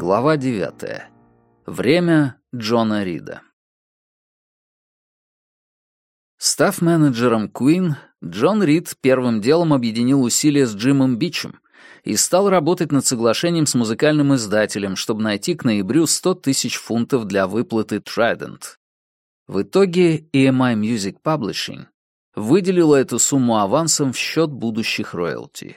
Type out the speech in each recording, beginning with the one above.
Глава 9. Время Джона Рида. Став менеджером Queen, Джон Рид первым делом объединил усилия с Джимом Бичем и стал работать над соглашением с музыкальным издателем, чтобы найти к ноябрю 100 тысяч фунтов для выплаты Trident. В итоге EMI Music Publishing выделила эту сумму авансом в счет будущих роялти.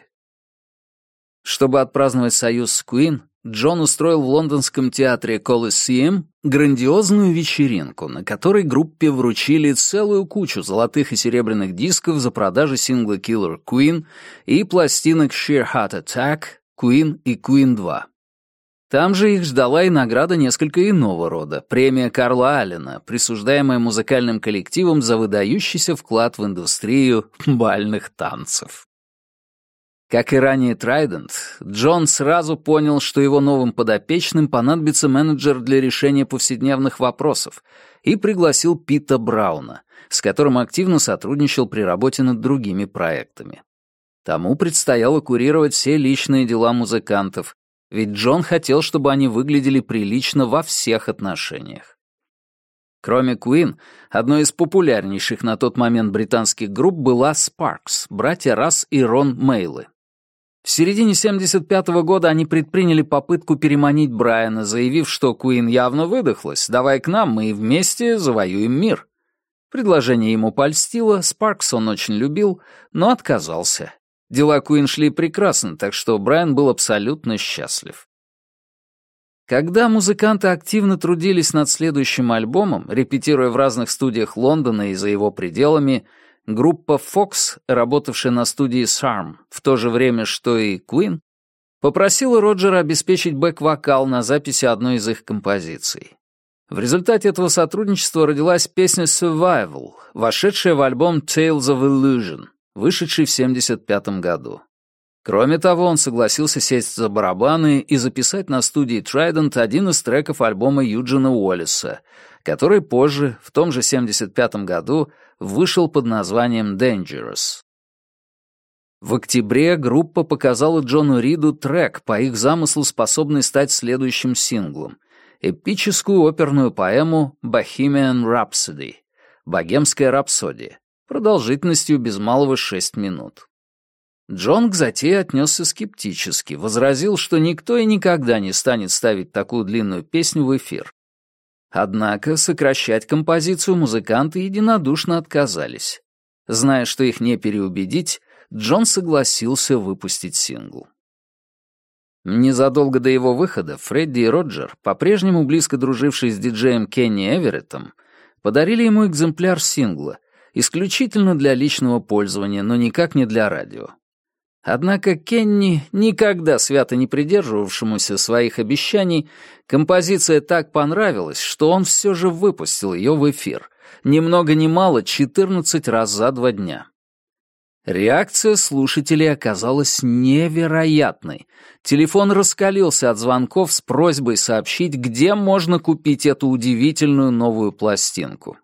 Чтобы отпраздновать союз с Queen, Джон устроил в лондонском театре Колесием грандиозную вечеринку, на которой группе вручили целую кучу золотых и серебряных дисков за продажи сингла Killer Queen и пластинок Sheer Heart Attack, Queen и Queen 2. Там же их ждала и награда несколько иного рода, премия Карла Аллена, присуждаемая музыкальным коллективом за выдающийся вклад в индустрию бальных танцев. Как и ранее Трайдент, Джон сразу понял, что его новым подопечным понадобится менеджер для решения повседневных вопросов, и пригласил Пита Брауна, с которым активно сотрудничал при работе над другими проектами. Тому предстояло курировать все личные дела музыкантов, ведь Джон хотел, чтобы они выглядели прилично во всех отношениях. Кроме Queen, одной из популярнейших на тот момент британских групп была Sparks, братья Расс и Рон Мейлы. В середине 75 -го года они предприняли попытку переманить Брайана, заявив, что Куин явно выдохлась, давай к нам, мы вместе завоюем мир. Предложение ему польстило, Спаркс он очень любил, но отказался. Дела Куин шли прекрасно, так что Брайан был абсолютно счастлив. Когда музыканты активно трудились над следующим альбомом, репетируя в разных студиях Лондона и за его пределами, группа Fox, работавшая на студии Sarm в то же время, что и Queen, попросила Роджера обеспечить бэк-вокал на записи одной из их композиций. В результате этого сотрудничества родилась песня Survival, вошедшая в альбом Tales of Illusion, вышедший в 1975 году. Кроме того, он согласился сесть за барабаны и записать на студии Trident один из треков альбома Юджина Уоллеса, который позже, в том же 1975 году, вышел под названием Dangerous. В октябре группа показала Джону Риду трек, по их замыслу способный стать следующим синглом — эпическую оперную поэму «Bohemian Rhapsody» — «Богемская рапсодия», продолжительностью без малого шесть минут. Джон к затее отнесся скептически, возразил, что никто и никогда не станет ставить такую длинную песню в эфир. Однако сокращать композицию музыканты единодушно отказались. Зная, что их не переубедить, Джон согласился выпустить сингл. Незадолго до его выхода Фредди и Роджер, по-прежнему близко дружившие с диджеем Кенни Эвереттом, подарили ему экземпляр сингла, исключительно для личного пользования, но никак не для радио. Однако Кенни, никогда свято не придерживавшемуся своих обещаний, композиция так понравилась, что он все же выпустил ее в эфир, ни много ни мало 14 раз за два дня. Реакция слушателей оказалась невероятной. Телефон раскалился от звонков с просьбой сообщить, где можно купить эту удивительную новую пластинку.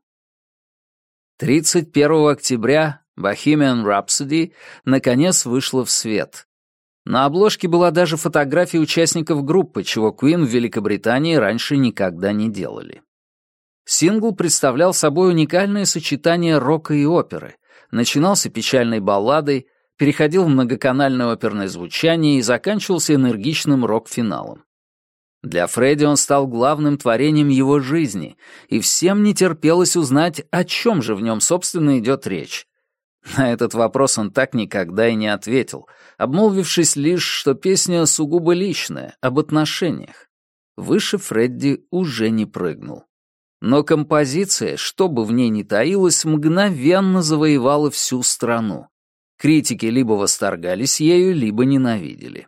31 октября «Бохимиан Рапсоди» наконец вышла в свет. На обложке была даже фотография участников группы, чего Куин в Великобритании раньше никогда не делали. Сингл представлял собой уникальное сочетание рока и оперы. Начинался печальной балладой, переходил в многоканальное оперное звучание и заканчивался энергичным рок-финалом. Для Фредди он стал главным творением его жизни, и всем не терпелось узнать, о чем же в нем, собственно, идет речь. На этот вопрос он так никогда и не ответил, обмолвившись лишь, что песня сугубо личная, об отношениях. Выше Фредди уже не прыгнул. Но композиция, что бы в ней ни таилось, мгновенно завоевала всю страну. Критики либо восторгались ею, либо ненавидели.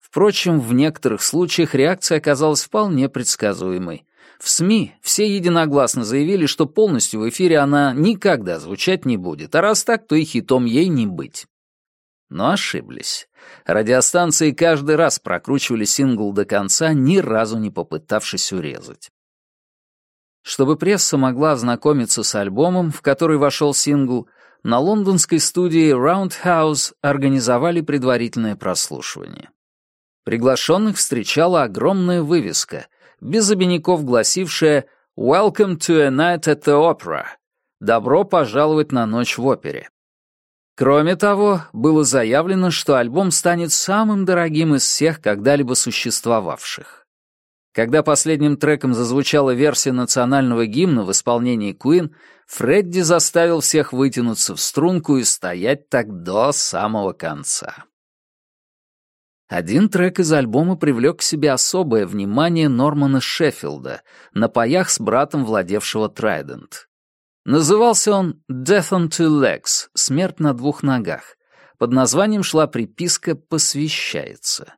Впрочем, в некоторых случаях реакция оказалась вполне предсказуемой. В СМИ все единогласно заявили, что полностью в эфире она никогда звучать не будет, а раз так, то и хитом ей не быть. Но ошиблись. Радиостанции каждый раз прокручивали сингл до конца, ни разу не попытавшись урезать. Чтобы пресса могла ознакомиться с альбомом, в который вошел сингл, на лондонской студии Roundhouse организовали предварительное прослушивание. Приглашенных встречала огромная вывеска — без обиняков гласившее «Welcome to a night at the opera» — «Добро пожаловать на ночь в опере». Кроме того, было заявлено, что альбом станет самым дорогим из всех когда-либо существовавших. Когда последним треком зазвучала версия национального гимна в исполнении Куин, Фредди заставил всех вытянуться в струнку и стоять так до самого конца. Один трек из альбома привлек к себе особое внимание Нормана Шеффилда на паях с братом владевшего Трайдент. Назывался он «Death on two legs» — «Смерть на двух ногах». Под названием шла приписка «Посвящается».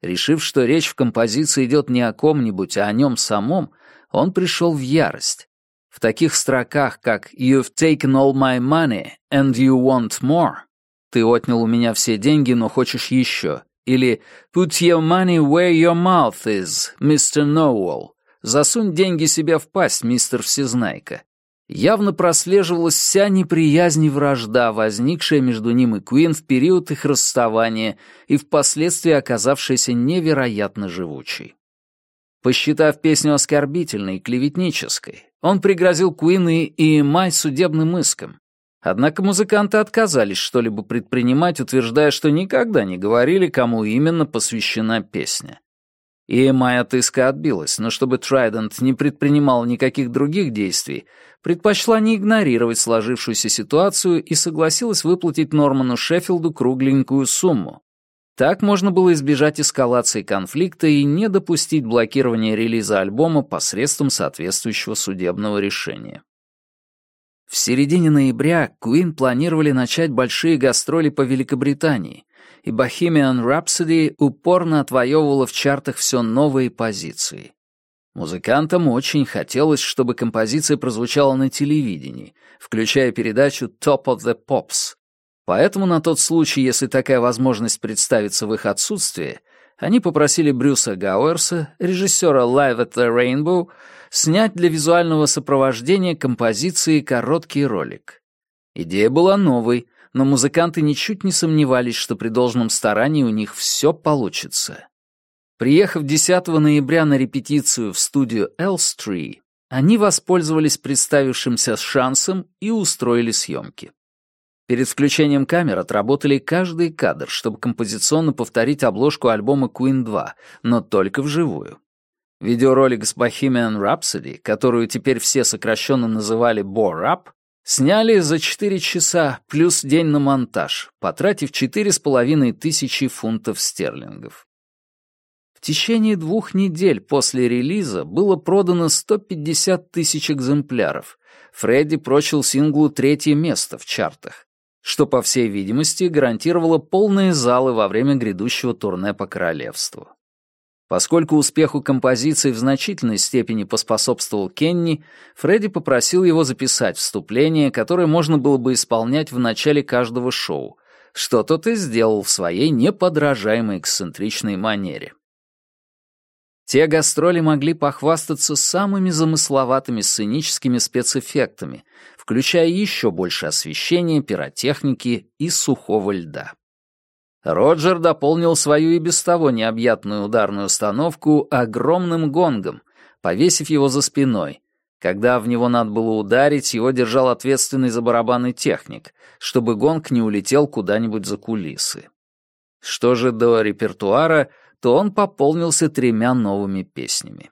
Решив, что речь в композиции идет не о ком-нибудь, а о нем самом, он пришел в ярость. В таких строках, как «You've taken all my money and you want more» — «Ты отнял у меня все деньги, но хочешь еще», или «Put your money where your mouth is, Mr. Noel», «Засунь деньги себе в пасть, мистер Всезнайка», явно прослеживалась вся неприязнь и вражда, возникшая между ним и Куин в период их расставания и впоследствии оказавшаяся невероятно живучей. Посчитав песню оскорбительной и клеветнической, он пригрозил Куин и Май судебным иском, Однако музыканты отказались что-либо предпринимать, утверждая, что никогда не говорили, кому именно посвящена песня. И моя тыска отбилась, но чтобы Трайдент не предпринимал никаких других действий, предпочла не игнорировать сложившуюся ситуацию и согласилась выплатить Норману Шеффилду кругленькую сумму. Так можно было избежать эскалации конфликта и не допустить блокирования релиза альбома посредством соответствующего судебного решения. В середине ноября Queen планировали начать большие гастроли по Великобритании, и Bohemian Rhapsody упорно отвоевывала в чартах все новые позиции. Музыкантам очень хотелось, чтобы композиция прозвучала на телевидении, включая передачу «Top of the Pops». Поэтому на тот случай, если такая возможность представится в их отсутствие, они попросили Брюса Гауэрса, режиссера «Live at the Rainbow», снять для визуального сопровождения композиции короткий ролик. Идея была новой, но музыканты ничуть не сомневались, что при должном старании у них все получится. Приехав 10 ноября на репетицию в студию Elstree, они воспользовались представившимся шансом и устроили съемки. Перед включением камер отработали каждый кадр, чтобы композиционно повторить обложку альбома Queen 2, но только вживую. Видеоролик с Bohemian Rhapsody, которую теперь все сокращенно называли «Борап», сняли за 4 часа плюс день на монтаж, потратив 4,5 тысячи фунтов стерлингов. В течение двух недель после релиза было продано 150 тысяч экземпляров. Фредди прочил синглу третье место в чартах, что, по всей видимости, гарантировало полные залы во время грядущего турне по королевству. Поскольку успеху композиции в значительной степени поспособствовал Кенни, Фредди попросил его записать вступление, которое можно было бы исполнять в начале каждого шоу, что тот и сделал в своей неподражаемой эксцентричной манере. Те гастроли могли похвастаться самыми замысловатыми сценическими спецэффектами, включая еще больше освещения, пиротехники и сухого льда. Роджер дополнил свою и без того необъятную ударную установку огромным гонгом, повесив его за спиной. Когда в него надо было ударить, его держал ответственный за барабаны техник, чтобы гонг не улетел куда-нибудь за кулисы. Что же до репертуара, то он пополнился тремя новыми песнями.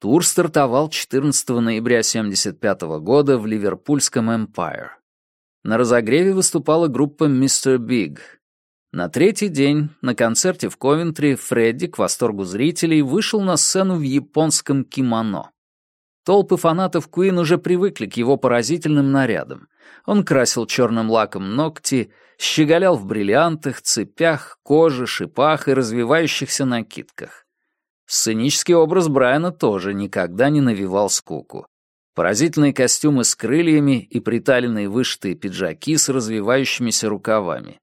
Тур стартовал 14 ноября 1975 года в Ливерпульском Эмпайр. На разогреве выступала группа «Мистер Биг». На третий день на концерте в Ковентри Фредди, к восторгу зрителей, вышел на сцену в японском кимоно. Толпы фанатов Куин уже привыкли к его поразительным нарядам. Он красил черным лаком ногти, щеголял в бриллиантах, цепях, коже, шипах и развивающихся накидках. Сценический образ Брайана тоже никогда не навевал скуку. Поразительные костюмы с крыльями и приталенные вышитые пиджаки с развивающимися рукавами.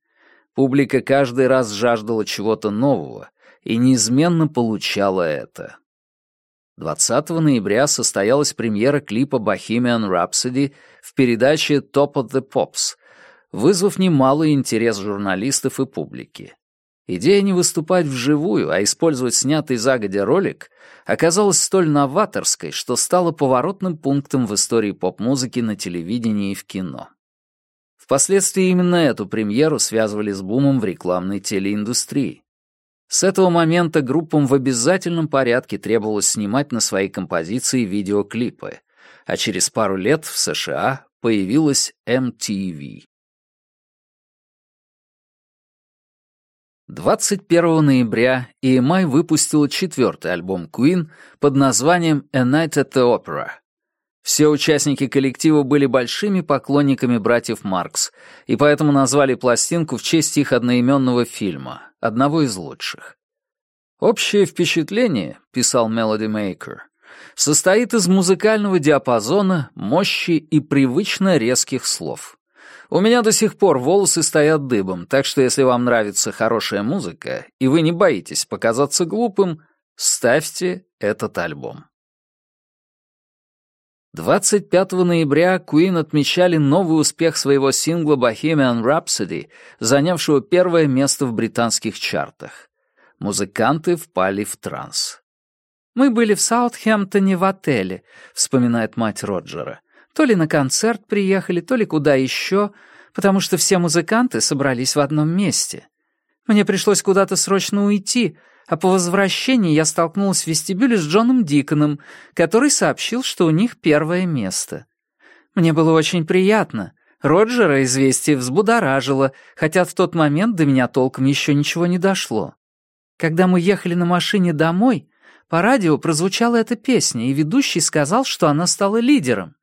Публика каждый раз жаждала чего-то нового и неизменно получала это. 20 ноября состоялась премьера клипа Bohemian Rhapsody в передаче Top of the Pops, вызвав немалый интерес журналистов и публики. Идея не выступать вживую, а использовать снятый загодя ролик оказалась столь новаторской, что стала поворотным пунктом в истории поп-музыки на телевидении и в кино. Впоследствии именно эту премьеру связывали с бумом в рекламной телеиндустрии. С этого момента группам в обязательном порядке требовалось снимать на свои композиции видеоклипы, а через пару лет в США появилась MTV. 21 ноября EMI выпустил четвертый альбом Queen под названием «A Night at the Opera». Все участники коллектива были большими поклонниками братьев Маркс, и поэтому назвали пластинку в честь их одноименного фильма, одного из лучших. «Общее впечатление», — писал Melody Maker, — «состоит из музыкального диапазона, мощи и привычно резких слов». У меня до сих пор волосы стоят дыбом, так что если вам нравится хорошая музыка, и вы не боитесь показаться глупым, ставьте этот альбом. 25 ноября Куин отмечали новый успех своего сингла Bohemian Rhapsody, занявшего первое место в британских чартах. Музыканты впали в транс. «Мы были в Саутхэмптоне в отеле», — вспоминает мать Роджера. То ли на концерт приехали, то ли куда еще, потому что все музыканты собрались в одном месте. Мне пришлось куда-то срочно уйти, а по возвращении я столкнулась в вестибюле с Джоном Диконом, который сообщил, что у них первое место. Мне было очень приятно. Роджера известие взбудоражило, хотя в тот момент до меня толком еще ничего не дошло. Когда мы ехали на машине домой, по радио прозвучала эта песня, и ведущий сказал, что она стала лидером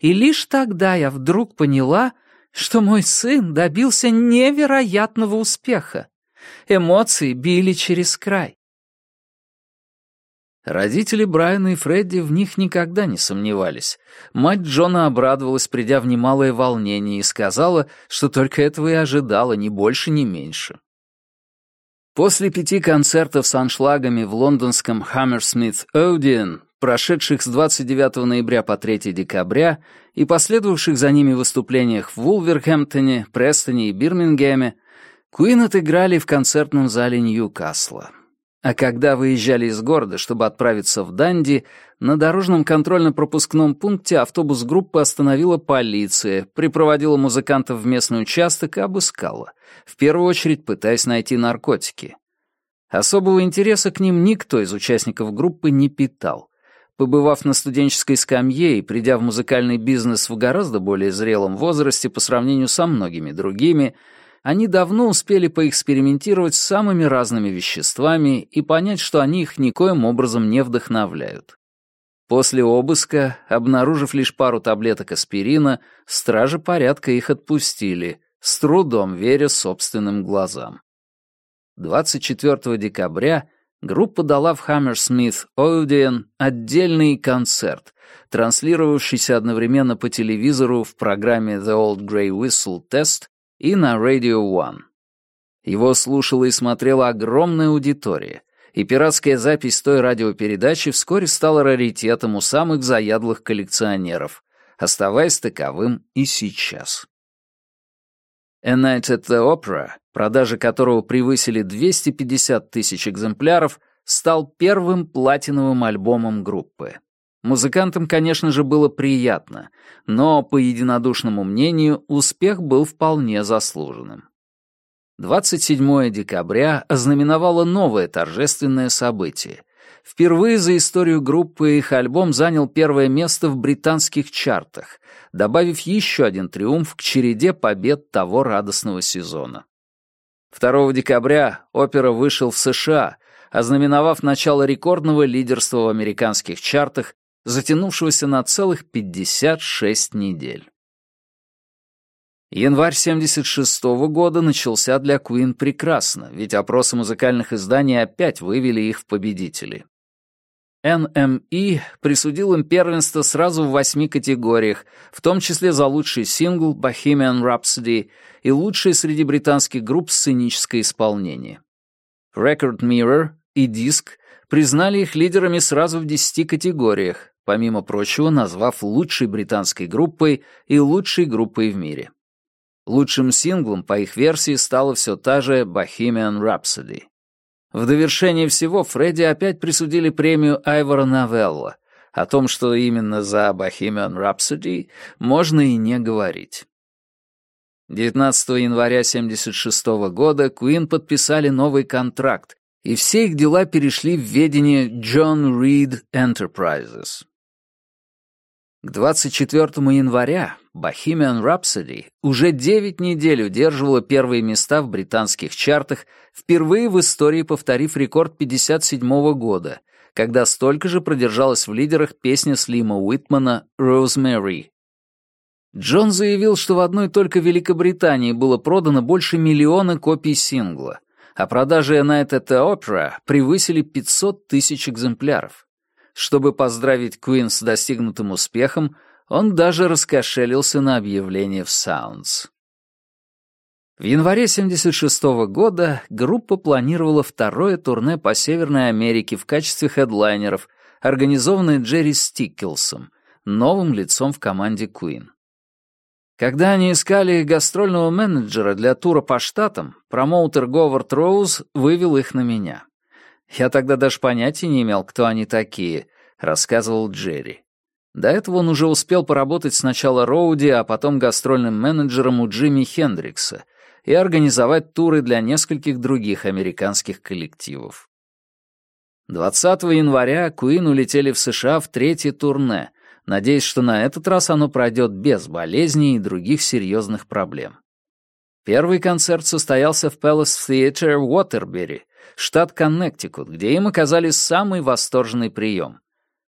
и лишь тогда я вдруг поняла, что мой сын добился невероятного успеха. Эмоции били через край. Родители Брайана и Фредди в них никогда не сомневались. Мать Джона обрадовалась, придя в немалое волнение, и сказала, что только этого и ожидала, ни больше, ни меньше. После пяти концертов с аншлагами в лондонском Hammersmith Odeon, прошедших с 29 ноября по 3 декабря и последовавших за ними выступлениях в Вулверхэмптоне, Престоне и Бирмингеме, Куин отыграли в концертном зале Нью-Касла. А когда выезжали из города, чтобы отправиться в Данди, на дорожном контрольно-пропускном пункте автобус группы остановила полиция, припроводила музыкантов в местный участок и обыскала, в первую очередь пытаясь найти наркотики. Особого интереса к ним никто из участников группы не питал. Побывав на студенческой скамье и придя в музыкальный бизнес в гораздо более зрелом возрасте по сравнению со многими другими, они давно успели поэкспериментировать с самыми разными веществами и понять, что они их никоим образом не вдохновляют. После обыска, обнаружив лишь пару таблеток аспирина, стражи порядка их отпустили, с трудом веря собственным глазам. 24 декабря группа дала в Хаммерсмит Оудиен отдельный концерт, транслировавшийся одновременно по телевизору в программе The Old Grey Whistle Test и на Radio One. Его слушала и смотрела огромная аудитория, и пиратская запись той радиопередачи вскоре стала раритетом у самых заядлых коллекционеров, оставаясь таковым и сейчас. «A Night at the Opera», продажи которого превысили 250 тысяч экземпляров, стал первым платиновым альбомом группы. Музыкантам, конечно же, было приятно, но, по единодушному мнению, успех был вполне заслуженным. 27 декабря ознаменовало новое торжественное событие. Впервые за историю группы их альбом занял первое место в британских чартах, добавив еще один триумф к череде побед того радостного сезона. 2 декабря опера вышел в США, ознаменовав начало рекордного лидерства в американских чартах затянувшегося на целых 56 недель. Январь 76 -го года начался для Куин прекрасно, ведь опросы музыкальных изданий опять вывели их в победители. NME присудил им первенство сразу в восьми категориях, в том числе за лучший сингл «Bohemian Rhapsody» и лучший среди британских групп сценическое исполнение. Record Mirror и Disc признали их лидерами сразу в десяти категориях, помимо прочего назвав лучшей британской группой и лучшей группой в мире. Лучшим синглом по их версии стала все та же «Bohemian Rhapsody». В довершение всего Фредди опять присудили премию Айвора Новелла. О том, что именно за «Bohemian Rhapsody» можно и не говорить. 19 января 1976 года Куин подписали новый контракт, и все их дела перешли в ведение John Reed Enterprises. К 24 января «Bohemian Rhapsody» уже 9 недель удерживала первые места в британских чартах, впервые в истории повторив рекорд 1957 года, когда столько же продержалась в лидерах песня Слима Уитмана «Rosemary». Джон заявил, что в одной только Великобритании было продано больше миллиона копий сингла, а продажи на это the Opera» превысили 500 тысяч экземпляров. Чтобы поздравить Куин с достигнутым успехом, он даже раскошелился на объявление в Саундс. В январе 76 -го года группа планировала второе турне по Северной Америке в качестве хедлайнеров, организованное Джерри Стиккелсом, новым лицом в команде Куин. Когда они искали гастрольного менеджера для тура по штатам, промоутер Говард Роуз вывел их на меня. «Я тогда даже понятия не имел, кто они такие», — рассказывал Джерри. До этого он уже успел поработать сначала Роуди, а потом гастрольным менеджером у Джимми Хендрикса и организовать туры для нескольких других американских коллективов. 20 января Куин улетели в США в третье турне, надеясь, что на этот раз оно пройдет без болезней и других серьезных проблем. Первый концерт состоялся в Palace Theatre в Уотербери, штат Коннектикут, где им оказали самый восторженный прием.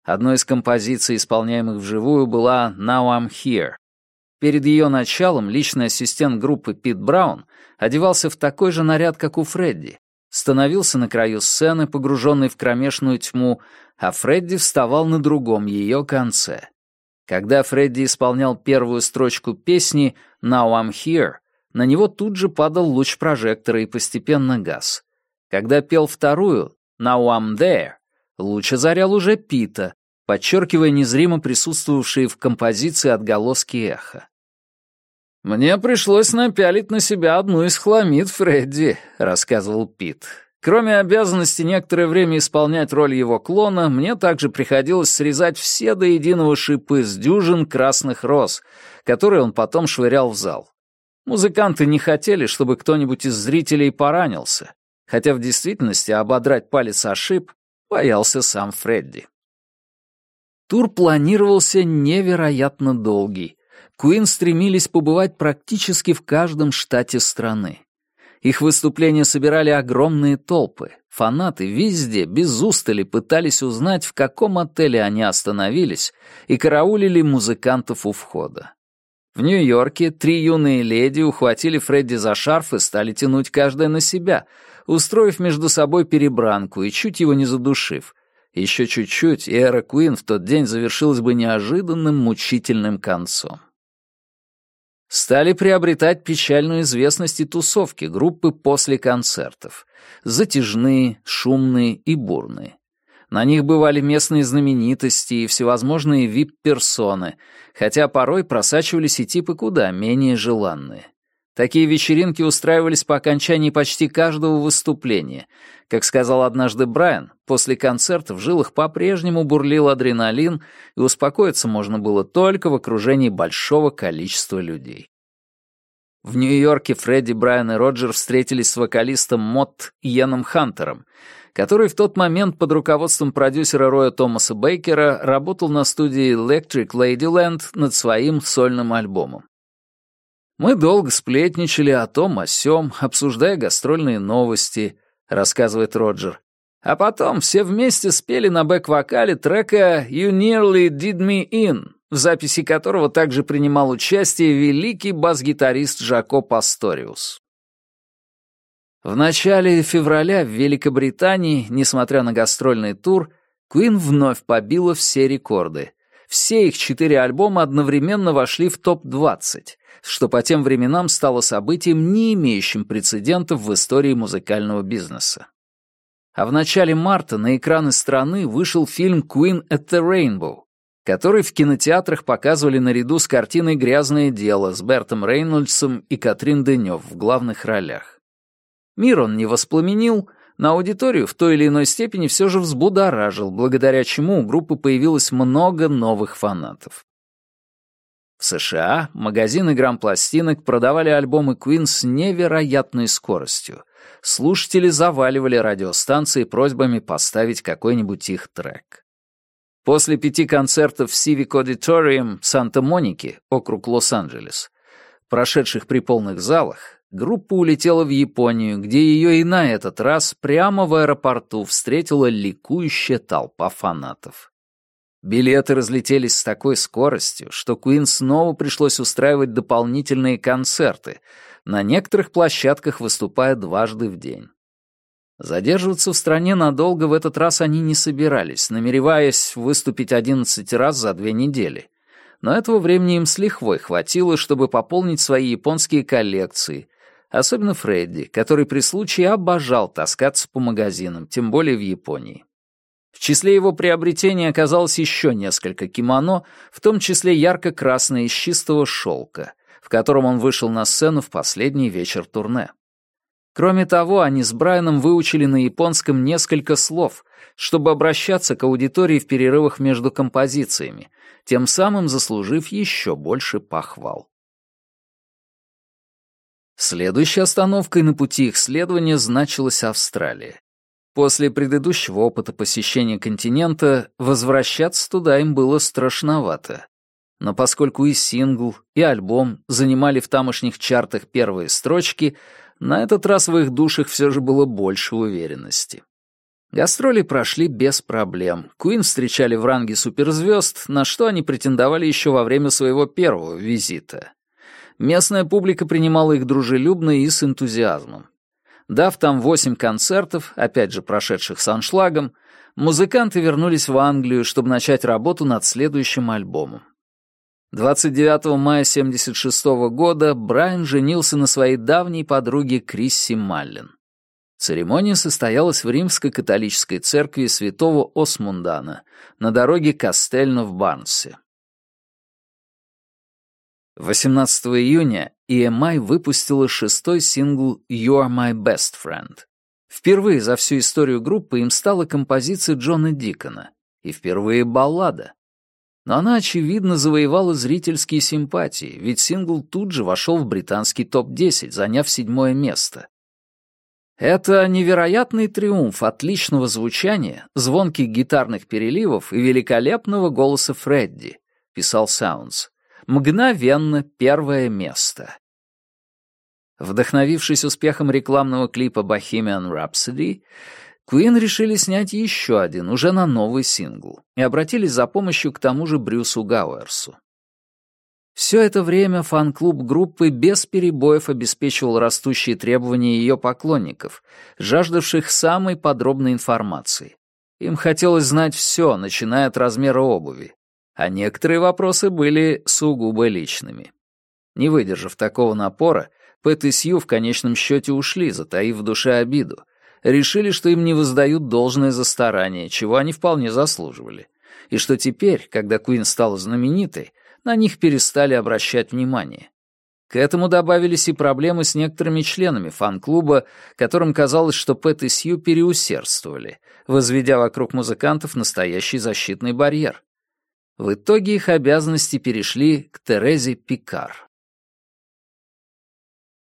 Одной из композиций, исполняемых вживую, была «Now I'm Here». Перед ее началом личный ассистент группы Пит Браун одевался в такой же наряд, как у Фредди, становился на краю сцены, погруженный в кромешную тьму, а Фредди вставал на другом ее конце. Когда Фредди исполнял первую строчку песни «Now I'm Here», на него тут же падал луч прожектора и постепенно газ. Когда пел вторую, «Now I'm there», лучше зарял уже Пита, подчеркивая незримо присутствовавшие в композиции отголоски эха. «Мне пришлось напялить на себя одну из хламид Фредди», — рассказывал Пит. «Кроме обязанности некоторое время исполнять роль его клона, мне также приходилось срезать все до единого шипы с дюжин красных роз, которые он потом швырял в зал. Музыканты не хотели, чтобы кто-нибудь из зрителей поранился, хотя в действительности ободрать палец ошиб, боялся сам Фредди. Тур планировался невероятно долгий. Куин стремились побывать практически в каждом штате страны. Их выступления собирали огромные толпы. Фанаты везде, без устали, пытались узнать, в каком отеле они остановились, и караулили музыкантов у входа. В Нью-Йорке три юные леди ухватили Фредди за шарф и стали тянуть каждая на себя — устроив между собой перебранку и чуть его не задушив. Еще чуть-чуть, и эра Куин в тот день завершилась бы неожиданным мучительным концом. Стали приобретать печальную известность и тусовки группы после концертов. Затяжные, шумные и бурные. На них бывали местные знаменитости и всевозможные вип-персоны, хотя порой просачивались и типы куда менее желанные. Такие вечеринки устраивались по окончании почти каждого выступления. Как сказал однажды Брайан, после концерта в жилах по-прежнему бурлил адреналин, и успокоиться можно было только в окружении большого количества людей. В Нью-Йорке Фредди, Брайан и Роджер встретились с вокалистом Мот Йеном Хантером, который в тот момент под руководством продюсера Роя Томаса Бейкера работал на студии Electric Ladyland над своим сольным альбомом. Мы долго сплетничали о том, о сём, обсуждая гастрольные новости, рассказывает Роджер. А потом все вместе спели на бэк-вокале трека «You Nearly Did Me In», в записи которого также принимал участие великий бас-гитарист Жако Пасториус. В начале февраля в Великобритании, несмотря на гастрольный тур, Куин вновь побила все рекорды все их четыре альбома одновременно вошли в топ-20, что по тем временам стало событием, не имеющим прецедентов в истории музыкального бизнеса. А в начале марта на экраны страны вышел фильм «Queen at the Rainbow», который в кинотеатрах показывали наряду с картиной «Грязное дело» с Бертом Рейнольдсом и Катрин Денёв в главных ролях. Мир он не воспламенил, на аудиторию в той или иной степени все же взбудоражил, благодаря чему у группы появилось много новых фанатов. В США магазины грампластинок продавали альбомы Queen с невероятной скоростью. Слушатели заваливали радиостанции просьбами поставить какой-нибудь их трек. После пяти концертов в Civic Auditorium Санта-Моники, округ Лос-Анджелес, прошедших при полных залах, Группа улетела в Японию, где ее и на этот раз прямо в аэропорту встретила ликующая толпа фанатов. Билеты разлетелись с такой скоростью, что Куин снова пришлось устраивать дополнительные концерты, на некоторых площадках выступая дважды в день. Задерживаться в стране надолго в этот раз они не собирались, намереваясь выступить 11 раз за две недели. Но этого времени им с лихвой хватило, чтобы пополнить свои японские коллекции, Особенно Фредди, который при случае обожал таскаться по магазинам, тем более в Японии. В числе его приобретений оказалось еще несколько кимоно, в том числе ярко-красное из чистого шелка, в котором он вышел на сцену в последний вечер турне. Кроме того, они с Брайаном выучили на японском несколько слов, чтобы обращаться к аудитории в перерывах между композициями, тем самым заслужив еще больше похвал. Следующей остановкой на пути их следования значилась Австралия. После предыдущего опыта посещения континента возвращаться туда им было страшновато. Но поскольку и сингл, и альбом занимали в тамошних чартах первые строчки, на этот раз в их душах все же было больше уверенности. Гастроли прошли без проблем. Куин встречали в ранге суперзвезд, на что они претендовали еще во время своего первого визита. Местная публика принимала их дружелюбно и с энтузиазмом. Дав там восемь концертов, опять же прошедших с аншлагом, музыканты вернулись в Англию, чтобы начать работу над следующим альбомом. 29 мая 1976 года Брайан женился на своей давней подруге Крисси Маллин. Церемония состоялась в римско-католической церкви святого Осмундана на дороге Кастельно в Барнсе. 18 июня EMI выпустила шестой сингл «You're My Best Friend». Впервые за всю историю группы им стала композиция Джона Дикона, и впервые баллада. Но она, очевидно, завоевала зрительские симпатии, ведь сингл тут же вошел в британский топ-10, заняв седьмое место. Это невероятный триумф отличного звучания, звонких гитарных переливов и великолепного голоса Фредди, писал Саунс мгновенно первое место. Вдохновившись успехом рекламного клипа «Bohemian Rhapsody», Куин решили снять еще один, уже на новый сингл, и обратились за помощью к тому же Брюсу Гауэрсу. Все это время фан-клуб группы без перебоев обеспечивал растущие требования ее поклонников, жаждавших самой подробной информации. Им хотелось знать все, начиная от размера обуви а некоторые вопросы были сугубо личными. Не выдержав такого напора, Пэт и Сью в конечном счете ушли, затаив в душе обиду. Решили, что им не воздают должное за старание, чего они вполне заслуживали. И что теперь, когда Куин стала знаменитой, на них перестали обращать внимание. К этому добавились и проблемы с некоторыми членами фан-клуба, которым казалось, что Пэт и Сью переусердствовали, возведя вокруг музыкантов настоящий защитный барьер. В итоге их обязанности перешли к Терезе Пикар.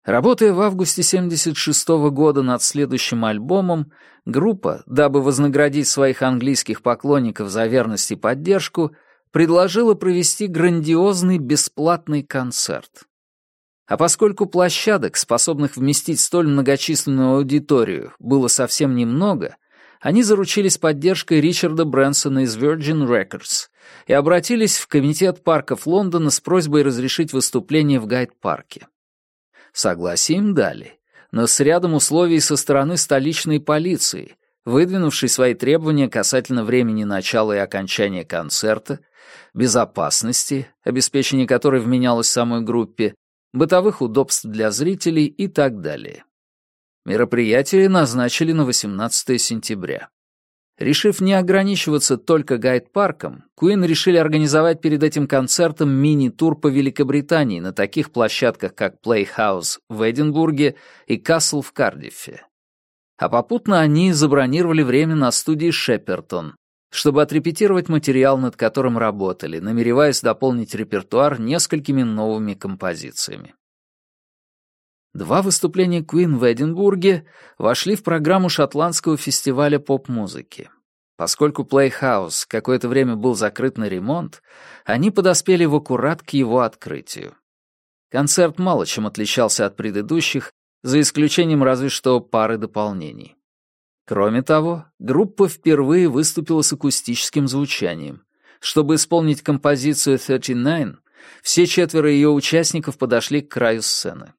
Работая в августе 76 -го года над следующим альбомом, группа, дабы вознаградить своих английских поклонников за верность и поддержку, предложила провести грандиозный бесплатный концерт. А поскольку площадок, способных вместить столь многочисленную аудиторию, было совсем немного, они заручились поддержкой Ричарда Брэнсона из Virgin Records, и обратились в Комитет парков Лондона с просьбой разрешить выступление в Гайд-парке. Согласие им дали, но с рядом условий со стороны столичной полиции, выдвинувшей свои требования касательно времени начала и окончания концерта, безопасности, обеспечение которой вменялось самой группе, бытовых удобств для зрителей и так далее. Мероприятие назначили на 18 сентября. Решив не ограничиваться только гайд-парком, Queen решили организовать перед этим концертом мини-тур по Великобритании на таких площадках, как Плейхаус в Эдинбурге и Касл в Кардиффе. А попутно они забронировали время на студии Шепертон, чтобы отрепетировать материал, над которым работали, намереваясь дополнить репертуар несколькими новыми композициями. Два выступления Queen в Эдинбурге вошли в программу шотландского фестиваля поп-музыки. Поскольку Playhouse какое-то время был закрыт на ремонт, они подоспели в аккурат к его открытию. Концерт мало чем отличался от предыдущих, за исключением разве что пары дополнений. Кроме того, группа впервые выступила с акустическим звучанием. Чтобы исполнить композицию «39», все четверо ее участников подошли к краю сцены.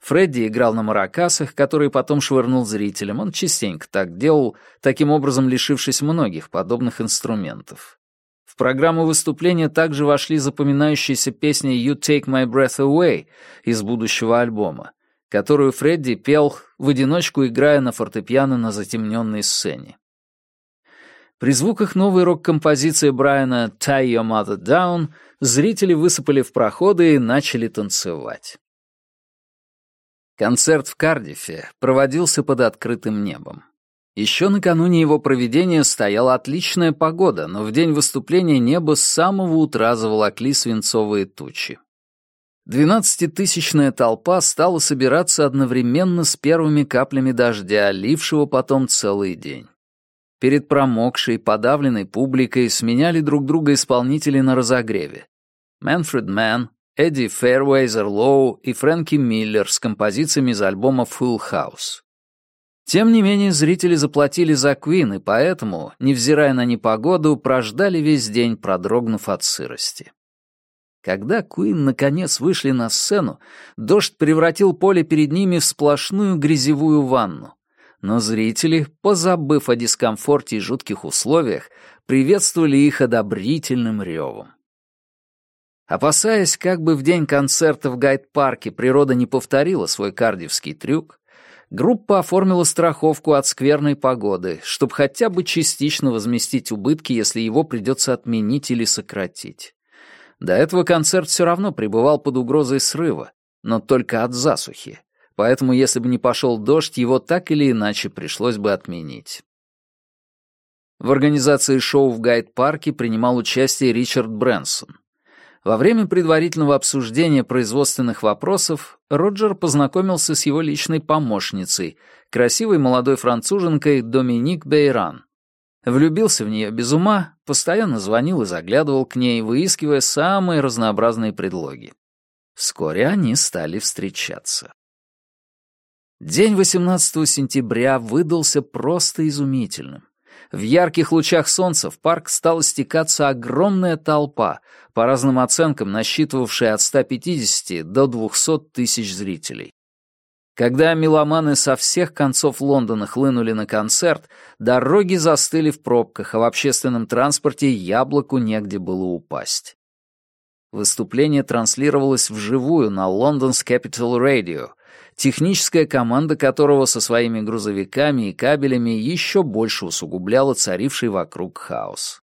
Фредди играл на маракасах, которые потом швырнул зрителям. Он частенько так делал, таким образом лишившись многих подобных инструментов. В программу выступления также вошли запоминающиеся песни «You Take My Breath Away» из будущего альбома, которую Фредди пел в одиночку, играя на фортепиано на затемненной сцене. При звуках новой рок-композиции Брайана «Tie Your Mother Down» зрители высыпали в проходы и начали танцевать. Концерт в Кардифе проводился под открытым небом. Еще накануне его проведения стояла отличная погода, но в день выступления небо с самого утра заволокли свинцовые тучи. Двенадцатитысячная толпа стала собираться одновременно с первыми каплями дождя, лившего потом целый день. Перед промокшей, подавленной публикой сменяли друг друга исполнители на разогреве. Мэнфред Мэн, Эдди Фэрвейзер Лоу и Фрэнки Миллер с композициями из альбома «Full House». Тем не менее, зрители заплатили за Queen, и поэтому, невзирая на непогоду, прождали весь день, продрогнув от сырости. Когда Queen наконец вышли на сцену, дождь превратил поле перед ними в сплошную грязевую ванну. Но зрители, позабыв о дискомфорте и жутких условиях, приветствовали их одобрительным ревом. Опасаясь, как бы в день концерта в Гайд-парке природа не повторила свой кардивский трюк, группа оформила страховку от скверной погоды, чтобы хотя бы частично возместить убытки, если его придется отменить или сократить. До этого концерт все равно пребывал под угрозой срыва, но только от засухи. Поэтому, если бы не пошел дождь, его так или иначе пришлось бы отменить. В организации шоу в Гайд-парке принимал участие Ричард Брэнсон. Во время предварительного обсуждения производственных вопросов Роджер познакомился с его личной помощницей, красивой молодой француженкой Доминик Бейран. Влюбился в нее без ума, постоянно звонил и заглядывал к ней, выискивая самые разнообразные предлоги. Вскоре они стали встречаться. День 18 сентября выдался просто изумительным. В ярких лучах солнца в парк стала стекаться огромная толпа, по разным оценкам насчитывавший от 150 до 200 тысяч зрителей. Когда меломаны со всех концов Лондона хлынули на концерт, дороги застыли в пробках, а в общественном транспорте яблоку негде было упасть. Выступление транслировалось вживую на London's Capital Radio, техническая команда которого со своими грузовиками и кабелями еще больше усугубляла царивший вокруг хаос.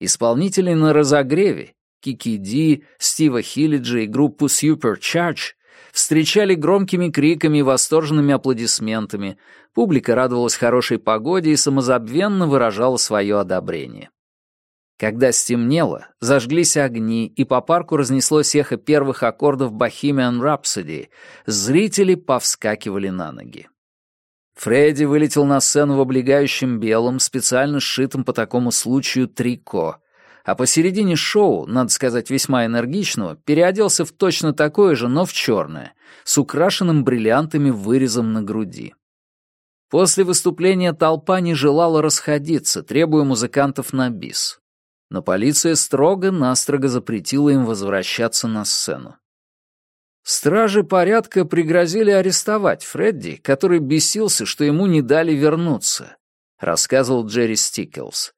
Исполнители на разогреве, Кики Ди, Стива Хиллиджа и группу Supercharge встречали громкими криками и восторженными аплодисментами, публика радовалась хорошей погоде и самозабвенно выражала свое одобрение. Когда стемнело, зажглись огни, и по парку разнеслось эхо первых аккордов «Бохимиан Rhapsody, зрители повскакивали на ноги. Фредди вылетел на сцену в облегающем белом, специально сшитом по такому случаю трико — а посередине шоу, надо сказать, весьма энергичного, переоделся в точно такое же, но в черное, с украшенным бриллиантами вырезом на груди. После выступления толпа не желала расходиться, требуя музыкантов на бис. Но полиция строго-настрого запретила им возвращаться на сцену. Стражи порядка пригрозили арестовать Фредди, который бесился, что ему не дали вернуться, рассказывал Джерри Стикелс.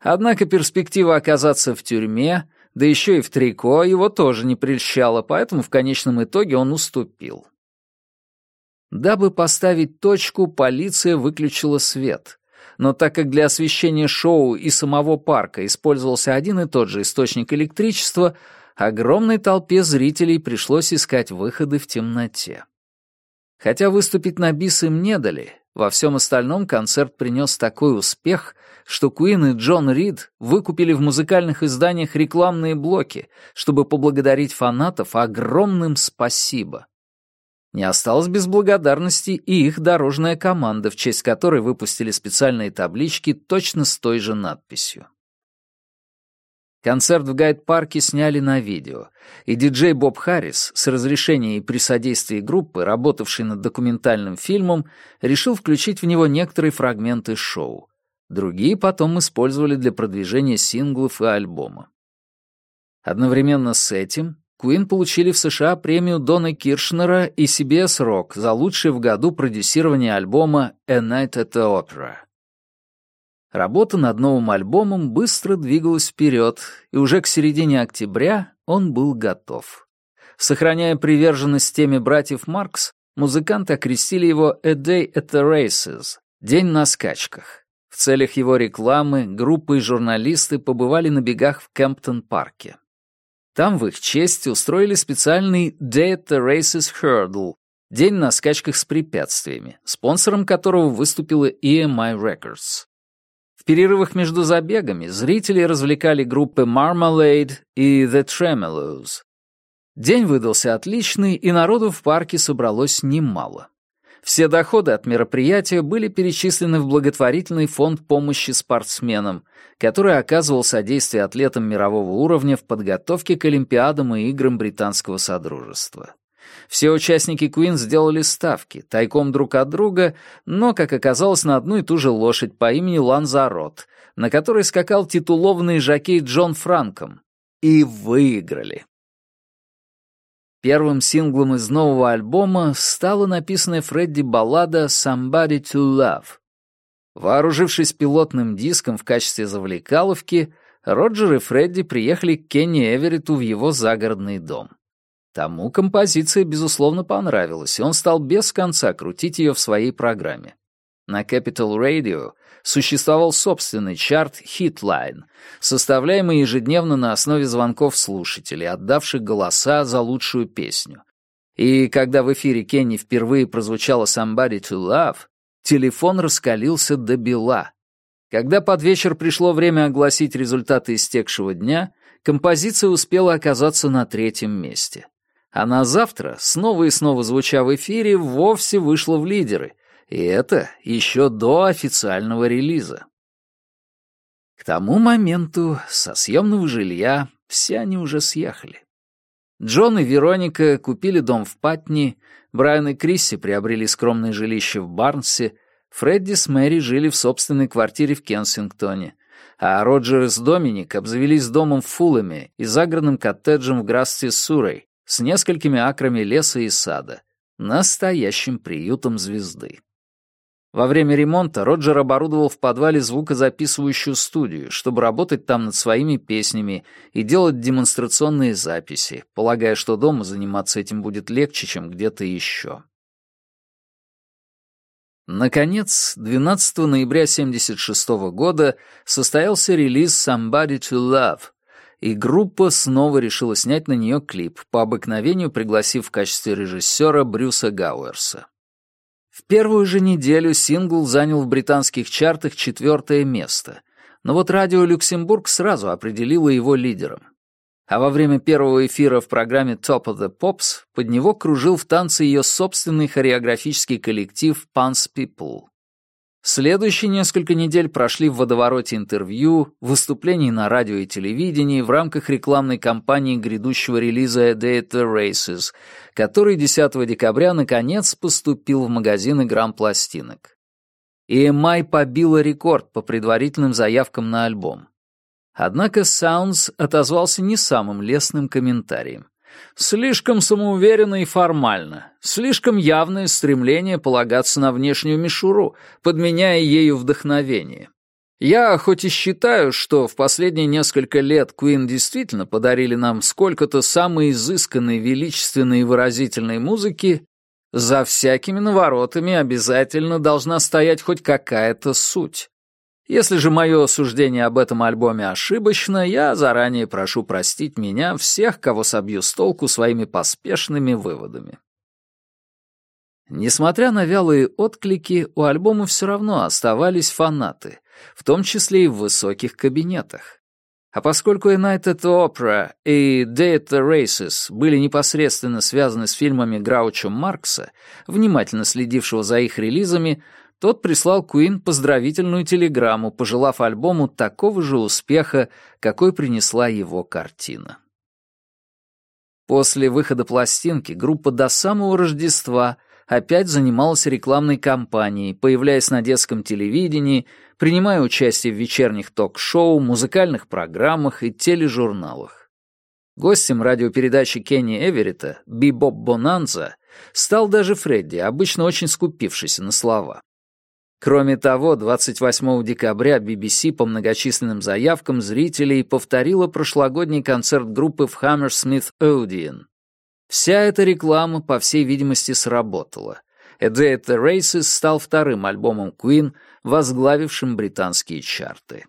Однако перспектива оказаться в тюрьме, да еще и в трико, его тоже не прельщала, поэтому в конечном итоге он уступил. Дабы поставить точку, полиция выключила свет. Но так как для освещения шоу и самого парка использовался один и тот же источник электричества, огромной толпе зрителей пришлось искать выходы в темноте. Хотя выступить на бис им не дали, во всем остальном концерт принес такой успех, что Куин и Джон Рид выкупили в музыкальных изданиях рекламные блоки, чтобы поблагодарить фанатов огромным спасибо. Не осталось без благодарности и их дорожная команда, в честь которой выпустили специальные таблички точно с той же надписью. Концерт в гайд-парке сняли на видео, и диджей Боб Харрис с разрешения и при содействии группы, работавшей над документальным фильмом, решил включить в него некоторые фрагменты шоу. Другие потом использовали для продвижения синглов и альбома. Одновременно с этим Куин получили в США премию Дона Киршнера и CBS Rock за лучшее в году продюсирование альбома «A Night at the Opera». Работа над новым альбомом быстро двигалась вперед, и уже к середине октября он был готов. Сохраняя приверженность теме братьев Маркс, музыканты окрестили его «A Day at the Races» — «День на скачках». В целях его рекламы группы и журналисты побывали на бегах в Кемптон-парке. Там в их честь устроили специальный «Day at the Races Hurdle» — «День на скачках с препятствиями», спонсором которого выступила EMI Records перерывах между забегами зрители развлекали группы Marmalade и The Tremolos. День выдался отличный, и народу в парке собралось немало. Все доходы от мероприятия были перечислены в благотворительный фонд помощи спортсменам, который оказывал содействие атлетам мирового уровня в подготовке к Олимпиадам и играм Британского Содружества. Все участники Куин сделали ставки, тайком друг от друга, но, как оказалось, на одну и ту же лошадь по имени Ланзарот, на которой скакал титулованный жокей Джон Франком. И выиграли. Первым синглом из нового альбома стала написанная Фредди баллада «Somebody to Love». Вооружившись пилотным диском в качестве завлекаловки, Роджер и Фредди приехали к Кенни Эверетту в его загородный дом. Тому композиция, безусловно, понравилась, и он стал без конца крутить ее в своей программе. На Capital Radio существовал собственный чарт Hitline, составляемый ежедневно на основе звонков слушателей, отдавших голоса за лучшую песню. И когда в эфире Кенни впервые прозвучала «Somebody to Love», телефон раскалился до бела. Когда под вечер пришло время огласить результаты истекшего дня, композиция успела оказаться на третьем месте. А на завтра снова и снова звуча в эфире, вовсе вышла в лидеры. И это еще до официального релиза. К тому моменту со съемного жилья все они уже съехали. Джон и Вероника купили дом в Патни, Брайан и Крисси приобрели скромное жилище в Барнсе, Фредди с Мэри жили в собственной квартире в Кенсингтоне, а Роджер и Доминик обзавелись домом в Фулламе и загородным коттеджем в Грассе Сурой, с несколькими акрами леса и сада, настоящим приютом звезды. Во время ремонта Роджер оборудовал в подвале звукозаписывающую студию, чтобы работать там над своими песнями и делать демонстрационные записи, полагая, что дома заниматься этим будет легче, чем где-то еще. Наконец, 12 ноября 1976 года состоялся релиз «Somebody to Love», и группа снова решила снять на нее клип, по обыкновению пригласив в качестве режиссера Брюса Гауэрса. В первую же неделю сингл занял в британских чартах четвертое место, но вот радио «Люксембург» сразу определило его лидером. А во время первого эфира в программе Top of the Pops под него кружил в танце ее собственный хореографический коллектив Pants People. Следующие несколько недель прошли в водовороте интервью, выступлений на радио и телевидении в рамках рекламной кампании грядущего релиза Data Races, который 10 декабря наконец поступил в магазины грамм-пластинок. EMI побила рекорд по предварительным заявкам на альбом. Однако Sounds отозвался не самым лестным комментарием. Слишком самоуверенно и формально, слишком явное стремление полагаться на внешнюю мишуру, подменяя ею вдохновение. Я хоть и считаю, что в последние несколько лет Queen действительно подарили нам сколько-то самой изысканной, величественной и выразительной музыки, за всякими наворотами обязательно должна стоять хоть какая-то суть. Если же мое суждение об этом альбоме ошибочно, я заранее прошу простить меня всех, кого собью с толку своими поспешными выводами. Несмотря на вялые отклики, у альбома все равно оставались фанаты, в том числе и в высоких кабинетах. А поскольку United Opera и Day at Races были непосредственно связаны с фильмами Граучо Маркса, внимательно следившего за их релизами, тот прислал Куин поздравительную телеграмму, пожелав альбому такого же успеха, какой принесла его картина. После выхода пластинки группа до самого Рождества опять занималась рекламной кампанией, появляясь на детском телевидении, принимая участие в вечерних ток-шоу, музыкальных программах и тележурналах. Гостем радиопередачи Кенни Эверетта «Бибоп Бонанза» стал даже Фредди, обычно очень скупившийся на слова. Кроме того, 28 декабря BBC по многочисленным заявкам зрителей повторила прошлогодний концерт группы в Hammersmith Odeon. Вся эта реклама, по всей видимости, сработала. «A Day at the Races» стал вторым альбомом Queen, возглавившим британские чарты.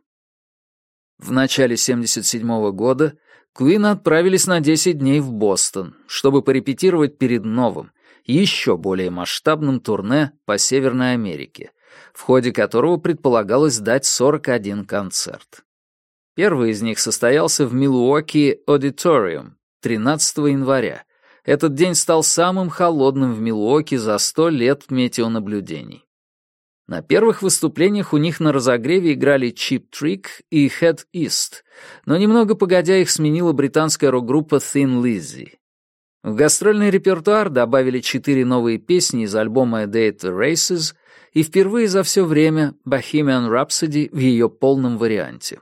В начале 1977 года Куин отправились на 10 дней в Бостон, чтобы порепетировать перед новым, еще более масштабным турне по Северной Америке, в ходе которого предполагалось дать 41 концерт. Первый из них состоялся в Милуоки Аудиториум 13 января. Этот день стал самым холодным в Милуоки за 100 лет метеонаблюдений. На первых выступлениях у них на разогреве играли Cheap Trick и Head East, но немного погодя их сменила британская рок-группа Thin Lizzy. В гастрольный репертуар добавили четыре новые песни из альбома «A Day at the Races», и впервые за все время «Bohemian Rhapsody» в ее полном варианте.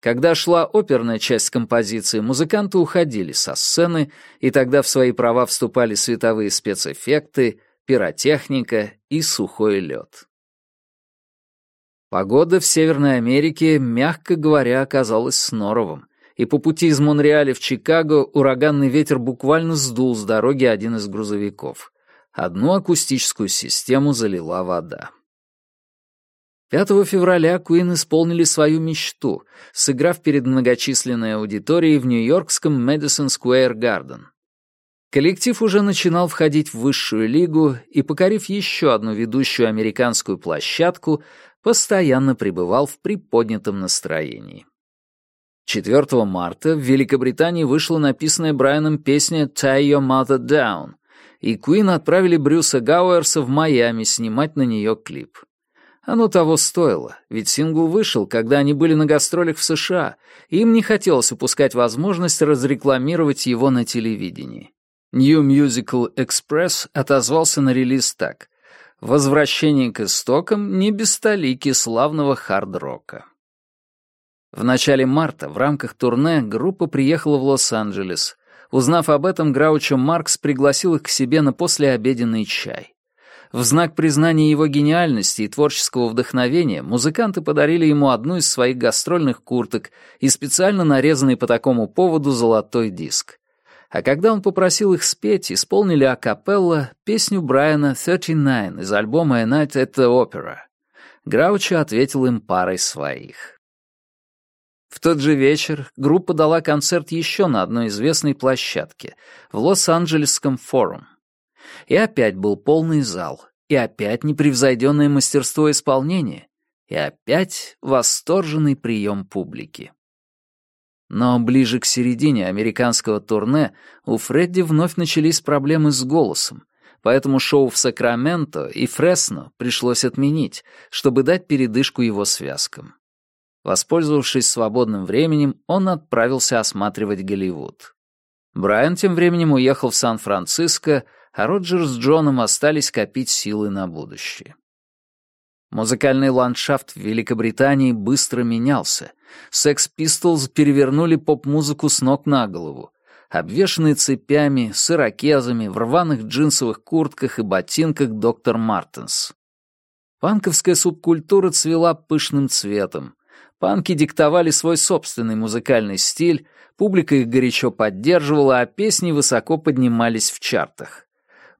Когда шла оперная часть композиции, музыканты уходили со сцены, и тогда в свои права вступали световые спецэффекты, пиротехника и сухой лед. Погода в Северной Америке, мягко говоря, оказалась сноровым, и по пути из Монреаля в Чикаго ураганный ветер буквально сдул с дороги один из грузовиков — одну акустическую систему залила вода. 5 февраля Куин исполнили свою мечту, сыграв перед многочисленной аудиторией в нью-йоркском Madison Square Garden. Коллектив уже начинал входить в высшую лигу и, покорив еще одну ведущую американскую площадку, постоянно пребывал в приподнятом настроении. 4 марта в Великобритании вышла написанная Брайаном песня «Tie Your Mother Down», и Куин отправили Брюса Гауэрса в Майами снимать на нее клип. Оно того стоило, ведь сингл вышел, когда они были на гастролях в США, и им не хотелось упускать возможность разрекламировать его на телевидении. New Musical Express отозвался на релиз так «Возвращение к истокам не без столики славного хард-рока». В начале марта в рамках турне группа приехала в Лос-Анджелес, Узнав об этом, Граучо Маркс пригласил их к себе на послеобеденный чай. В знак признания его гениальности и творческого вдохновения музыканты подарили ему одну из своих гастрольных курток и специально нарезанный по такому поводу золотой диск. А когда он попросил их спеть, исполнили акапелла песню Брайана «39» из альбома «A Night at the Opera». Граучо ответил им парой своих. В тот же вечер группа дала концерт еще на одной известной площадке, в Лос-Анджелесском форум. И опять был полный зал, и опять непревзойденное мастерство исполнения, и опять восторженный прием публики. Но ближе к середине американского турне у Фредди вновь начались проблемы с голосом, поэтому шоу в Сакраменто и Фресно пришлось отменить, чтобы дать передышку его связкам. Воспользовавшись свободным временем, он отправился осматривать Голливуд. Брайан тем временем уехал в Сан-Франциско, а Роджер с Джоном остались копить силы на будущее. Музыкальный ландшафт в Великобритании быстро менялся. Sex Pistols перевернули поп-музыку с ног на голову. Обвешанные цепями, с ирокезами, в рваных джинсовых куртках и ботинках доктор Мартенс. Панковская субкультура цвела пышным цветом. Панки диктовали свой собственный музыкальный стиль, публика их горячо поддерживала, а песни высоко поднимались в чартах.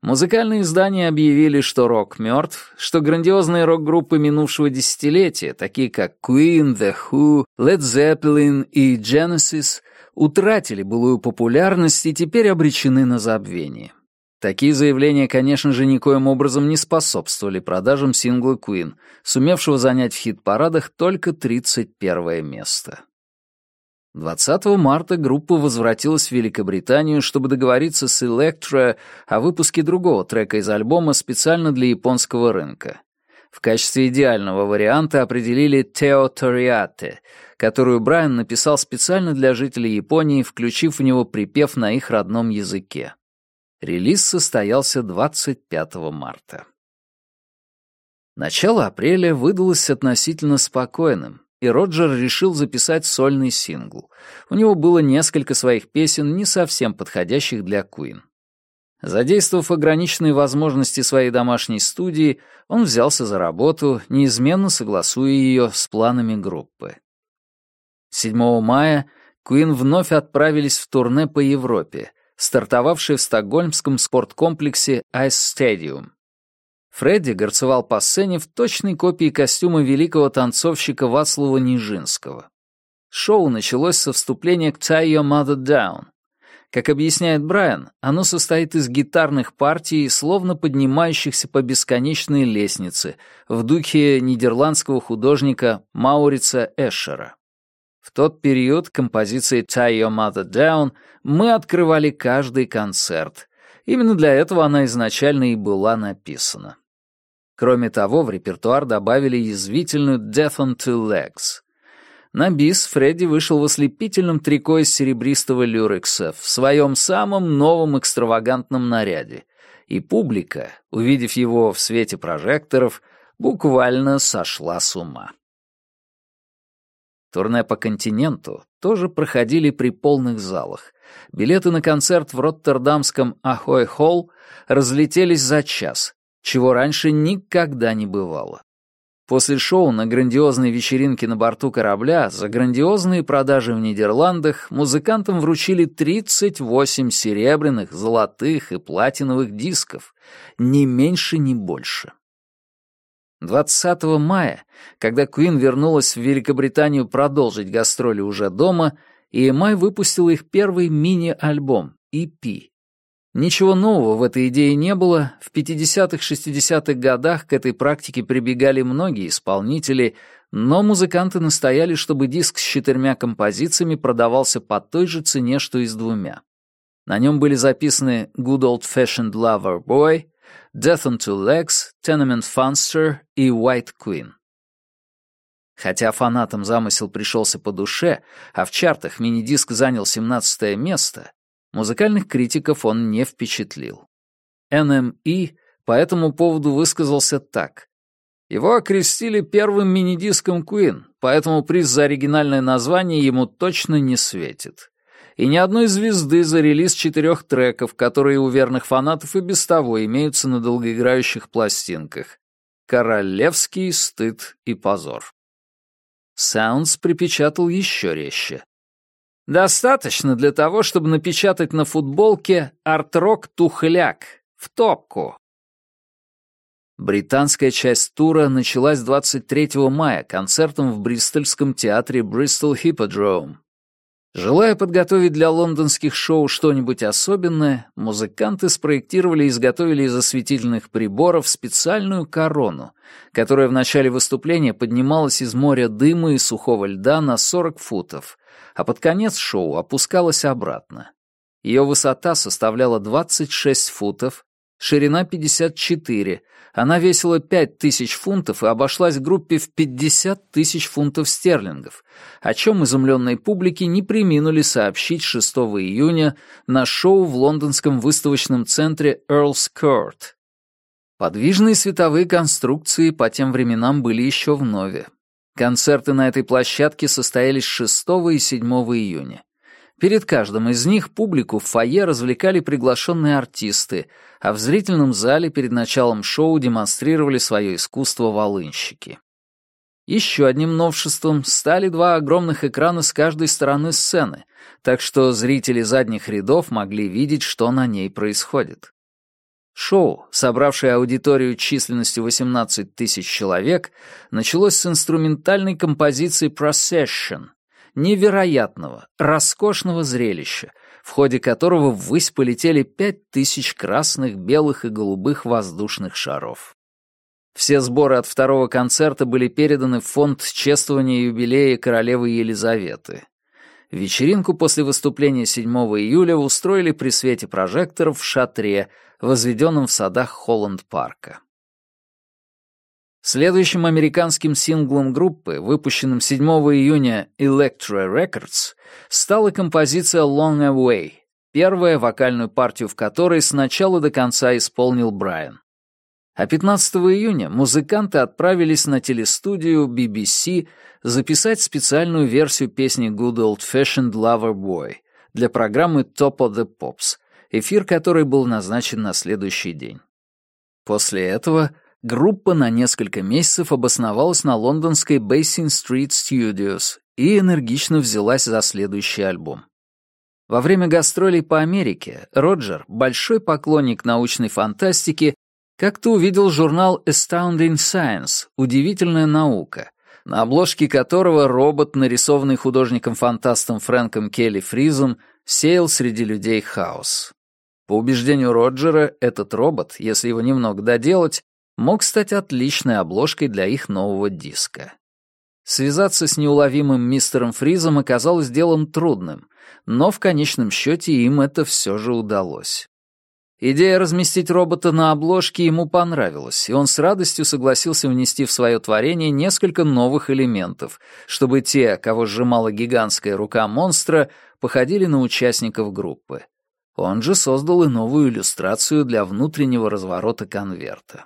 Музыкальные издания объявили, что рок мертв, что грандиозные рок-группы минувшего десятилетия, такие как Queen, The Who, Led Zeppelin и Genesis, утратили былую популярность и теперь обречены на забвение. Такие заявления, конечно же, никоим образом не способствовали продажам сингла Queen, сумевшего занять в хит-парадах только 31 место. 20 марта группа возвратилась в Великобританию, чтобы договориться с Electra о выпуске другого трека из альбома специально для японского рынка. В качестве идеального варианта определили Тео Ториате, которую Брайан написал специально для жителей Японии, включив в него припев на их родном языке. Релиз состоялся 25 марта. Начало апреля выдалось относительно спокойным, и Роджер решил записать сольный сингл. У него было несколько своих песен, не совсем подходящих для Куин. Задействовав ограниченные возможности своей домашней студии, он взялся за работу, неизменно согласуя ее с планами группы. 7 мая Куин вновь отправились в турне по Европе, Стартовавший в стокгольмском спорткомплексе Ice Stadium. Фредди горцевал по сцене в точной копии костюма великого танцовщика Вацлава Нижинского. Шоу началось со вступления к «Tie Your Mother Down». Как объясняет Брайан, оно состоит из гитарных партий, словно поднимающихся по бесконечной лестнице, в духе нидерландского художника Маурица Эшера. В тот период композиции «Tie Your Mother Down» мы открывали каждый концерт. Именно для этого она изначально и была написана. Кроме того, в репертуар добавили язвительную «Death on Two Legs». На бис Фредди вышел в ослепительном трико из серебристого люрекса в своем самом новом экстравагантном наряде, и публика, увидев его в свете прожекторов, буквально сошла с ума. Турне по континенту тоже проходили при полных залах. Билеты на концерт в роттердамском Ахой-Холл разлетелись за час, чего раньше никогда не бывало. После шоу на грандиозной вечеринке на борту корабля за грандиозные продажи в Нидерландах музыкантам вручили 38 серебряных, золотых и платиновых дисков, не меньше, ни больше. 20 мая, когда Куин вернулась в Великобританию продолжить гастроли уже дома, EMI выпустил их первый мини-альбом EP. Ничего нового в этой идее не было, в 50-х 60-х годах к этой практике прибегали многие исполнители, но музыканты настояли, чтобы диск с четырьмя композициями продавался по той же цене, что и с двумя. На нем были записаны «Good Old Fashioned Lover Boy», Death on Two Legs, Tenement Funster и White Queen. Хотя фанатам замысел пришелся по душе, а в чартах мини-диск занял 17 место, музыкальных критиков он не впечатлил. NME по этому поводу высказался так. Его окрестили первым мини-диском Queen, поэтому приз за оригинальное название ему точно не светит и ни одной звезды за релиз четырех треков, которые у верных фанатов и без того имеются на долгоиграющих пластинках. Королевский стыд и позор. Саундс припечатал еще резче. «Достаточно для того, чтобы напечатать на футболке «Артрок Тухляк» в топку». Британская часть тура началась 23 мая концертом в Бристольском театре Bristol Hippodrome, Желая подготовить для лондонских шоу что-нибудь особенное, музыканты спроектировали и изготовили из осветительных приборов специальную корону, которая в начале выступления поднималась из моря дыма и сухого льда на 40 футов, а под конец шоу опускалась обратно. Ее высота составляла 26 футов, ширина 54, она весила 5 тысяч фунтов и обошлась группе в 50 тысяч фунтов стерлингов, о чем изумленной публике не приминули сообщить 6 июня на шоу в лондонском выставочном центре Earl's Court. Подвижные световые конструкции по тем временам были еще в нове. Концерты на этой площадке состоялись 6 и 7 июня. Перед каждым из них публику в фойе развлекали приглашенные артисты, а в зрительном зале перед началом шоу демонстрировали свое искусство волынщики. Еще одним новшеством стали два огромных экрана с каждой стороны сцены, так что зрители задних рядов могли видеть, что на ней происходит. Шоу, собравшее аудиторию численностью 18 тысяч человек, началось с инструментальной композиции «Procession», невероятного, роскошного зрелища, в ходе которого ввысь полетели пять тысяч красных, белых и голубых воздушных шаров. Все сборы от второго концерта были переданы в фонд чествования юбилея королевы Елизаветы. Вечеринку после выступления 7 июля устроили при свете прожекторов в шатре, возведенном в садах Холланд-парка. Следующим американским синглом группы, выпущенным 7 июня Electra Records, стала композиция Long Away, первая вокальную партию в которой с начала до конца исполнил Брайан. А 15 июня музыканты отправились на телестудию BBC записать специальную версию песни Good Old Fashioned Lover Boy для программы Top of the Pops, эфир которой был назначен на следующий день. После этого группа на несколько месяцев обосновалась на лондонской Basin Street Studios и энергично взялась за следующий альбом. Во время гастролей по Америке Роджер, большой поклонник научной фантастики, как-то увидел журнал Astounding Science «Удивительная наука», на обложке которого робот, нарисованный художником-фантастом Фрэнком Келли Фризом, сеял среди людей хаос. По убеждению Роджера, этот робот, если его немного доделать, мог стать отличной обложкой для их нового диска. Связаться с неуловимым мистером Фризом оказалось делом трудным, но в конечном счете им это все же удалось. Идея разместить робота на обложке ему понравилась, и он с радостью согласился внести в свое творение несколько новых элементов, чтобы те, кого сжимала гигантская рука монстра, походили на участников группы. Он же создал и новую иллюстрацию для внутреннего разворота конверта.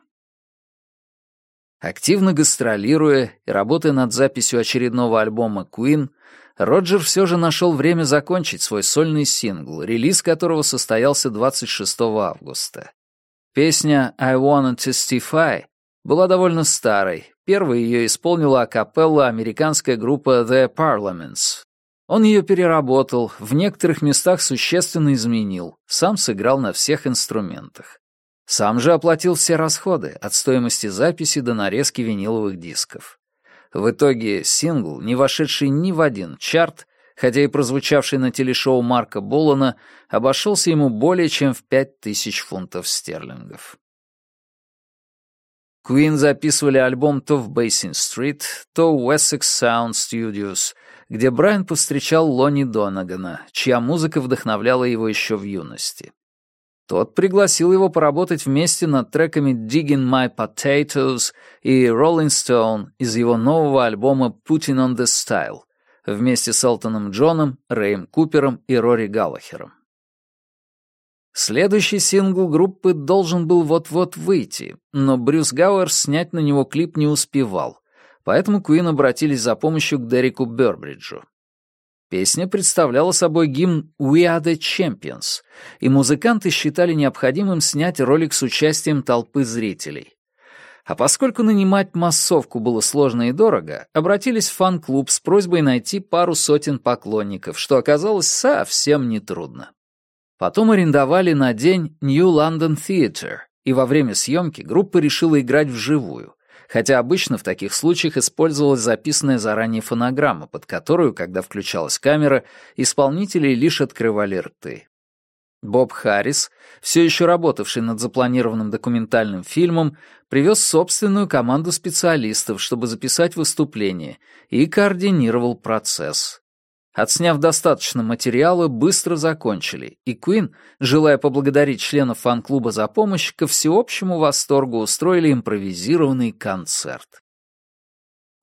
Активно гастролируя и работая над записью очередного альбома Queen, Роджер все же нашел время закончить свой сольный сингл, релиз которого состоялся 26 августа. Песня «I Wanna Testify» была довольно старой. Первой ее исполнила акапелла американская группа The Parliaments. Он ее переработал, в некоторых местах существенно изменил, сам сыграл на всех инструментах. Сам же оплатил все расходы, от стоимости записи до нарезки виниловых дисков. В итоге сингл, не вошедший ни в один чарт, хотя и прозвучавший на телешоу Марка Болана, обошелся ему более чем в 5000 фунтов стерлингов. Queen записывали альбом то в Basin Street, то в Wessex Sound Studios, где Брайан повстречал Лони Донагана, чья музыка вдохновляла его еще в юности. Тот пригласил его поработать вместе над треками «Digging My Potatoes» и «Rolling Stone» из его нового альбома «Putting on the Style» вместе с Элтоном Джоном, Рэем Купером и Рори Галлахером. Следующий сингл группы должен был вот-вот выйти, но Брюс Гауэр снять на него клип не успевал, поэтому Куин обратились за помощью к Дереку Бёрбриджу. Песня представляла собой гимн «We are the champions», и музыканты считали необходимым снять ролик с участием толпы зрителей. А поскольку нанимать массовку было сложно и дорого, обратились в фан-клуб с просьбой найти пару сотен поклонников, что оказалось совсем нетрудно. Потом арендовали на день New London Theatre, и во время съемки группа решила играть вживую — хотя обычно в таких случаях использовалась записанная заранее фонограмма, под которую, когда включалась камера, исполнители лишь открывали рты. Боб Харрис, все еще работавший над запланированным документальным фильмом, привез собственную команду специалистов, чтобы записать выступление, и координировал процесс. Отсняв достаточно материала, быстро закончили, и Куин, желая поблагодарить членов фан-клуба за помощь, ко всеобщему восторгу устроили импровизированный концерт.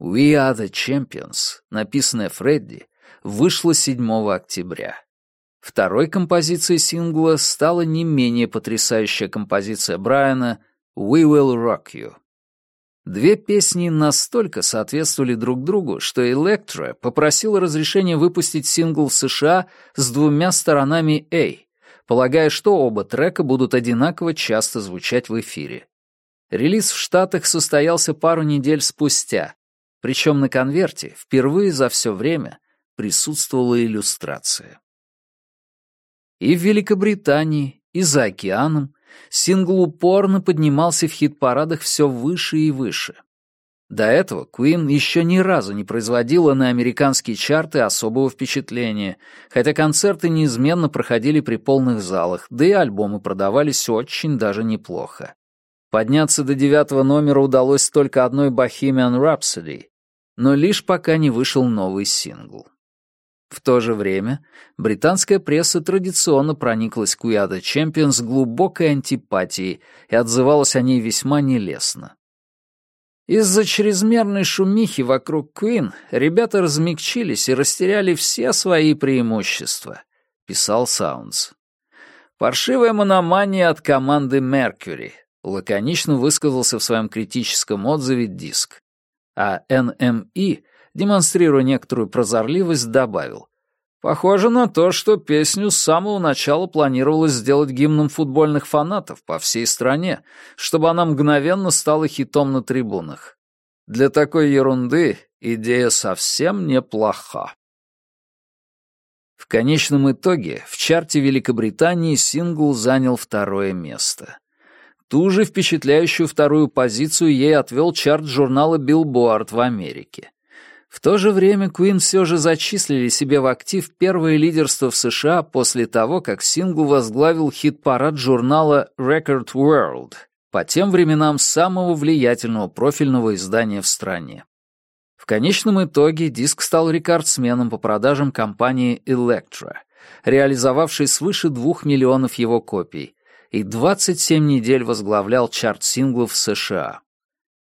«We are the champions», написанная Фредди, вышла 7 октября. Второй композицией сингла стала не менее потрясающая композиция Брайана «We will rock you». Две песни настолько соответствовали друг другу, что Электро попросил разрешения выпустить сингл в США с двумя сторонами A, полагая, что оба трека будут одинаково часто звучать в эфире. Релиз в Штатах состоялся пару недель спустя, причем на конверте впервые за все время присутствовала иллюстрация. И в Великобритании, и за океаном Сингл упорно поднимался в хит-парадах все выше и выше. До этого Куин еще ни разу не производила на американские чарты особого впечатления, хотя концерты неизменно проходили при полных залах, да и альбомы продавались очень даже неплохо. Подняться до девятого номера удалось только одной Bohemian Rhapsody, но лишь пока не вышел новый сингл. В то же время британская пресса традиционно прониклась к We Are the Champions глубокой антипатией и отзывалась о ней весьма нелестно. Из-за чрезмерной шумихи вокруг Queen ребята размягчились и растеряли все свои преимущества, писал Sounds. Паршивая мономания от команды Меркьюри, лаконично высказался в своем критическом отзыве диск. А NME демонстрируя некоторую прозорливость, добавил. «Похоже на то, что песню с самого начала планировалось сделать гимном футбольных фанатов по всей стране, чтобы она мгновенно стала хитом на трибунах. Для такой ерунды идея совсем неплоха». В конечном итоге в чарте Великобритании сингл занял второе место. Ту же впечатляющую вторую позицию ей отвел чарт журнала Billboard в Америке. В то же время Queen все же зачислили себе в актив первое лидерство в США после того, как сингл возглавил хит-парад журнала Record World, по тем временам самого влиятельного профильного издания в стране. В конечном итоге диск стал рекордсменом по продажам компании Electra, реализовавшей свыше двух миллионов его копий, и 27 недель возглавлял чарт синглов в США.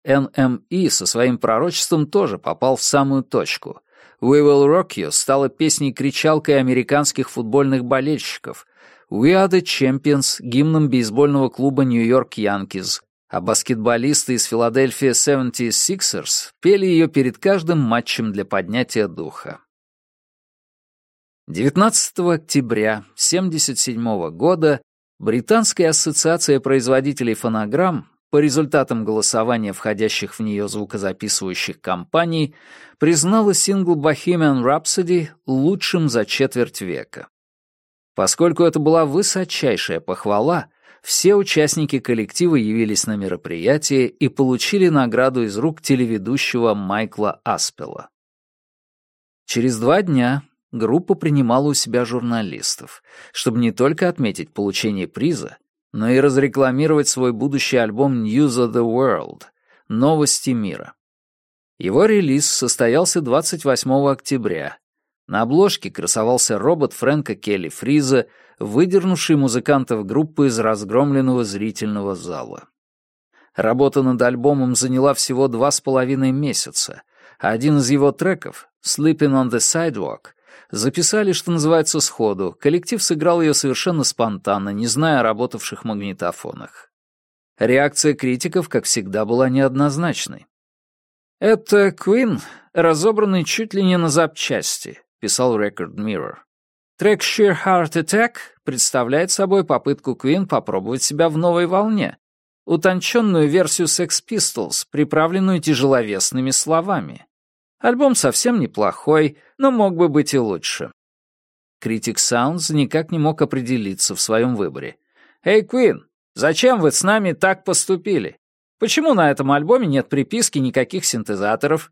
NME со своим пророчеством тоже попал в самую точку. «We Will Rock You» стала песней-кричалкой американских футбольных болельщиков. «We Are The Champions» — гимном бейсбольного клуба «Нью-Йорк Янкиз». А баскетболисты из Филадельфия 76ers пели ее перед каждым матчем для поднятия духа. 19 октября 1977 года Британская ассоциация производителей фонограмм по результатам голосования, входящих в нее звукозаписывающих компаний, признала сингл «Bohemian Rhapsody» лучшим за четверть века. Поскольку это была высочайшая похвала, все участники коллектива явились на мероприятие и получили награду из рук телеведущего Майкла Аспела. Через два дня группа принимала у себя журналистов, чтобы не только отметить получение приза, но и разрекламировать свой будущий альбом News of the World — «Новости мира». Его релиз состоялся 28 октября. На обложке красовался робот Фрэнка Келли Фриза, выдернувший музыкантов группы из разгромленного зрительного зала. Работа над альбомом заняла всего два с половиной месяца, а один из его треков, «Sleeping on the Sidewalk», Записали, что называется, сходу. Коллектив сыграл ее совершенно спонтанно, не зная о работавших магнитофонах. Реакция критиков, как всегда, была неоднозначной. «Это Queen разобранный чуть ли не на запчасти», — писал Record Mirror. Трек «Sheer Heart Attack» представляет собой попытку Queen попробовать себя в новой волне, утонченную версию Sex Pistols, приправленную тяжеловесными словами. Альбом совсем неплохой, но мог бы быть и лучше. Критик Саундс никак не мог определиться в своем выборе. «Эй, Квин, зачем вы с нами так поступили? Почему на этом альбоме нет приписки никаких синтезаторов?»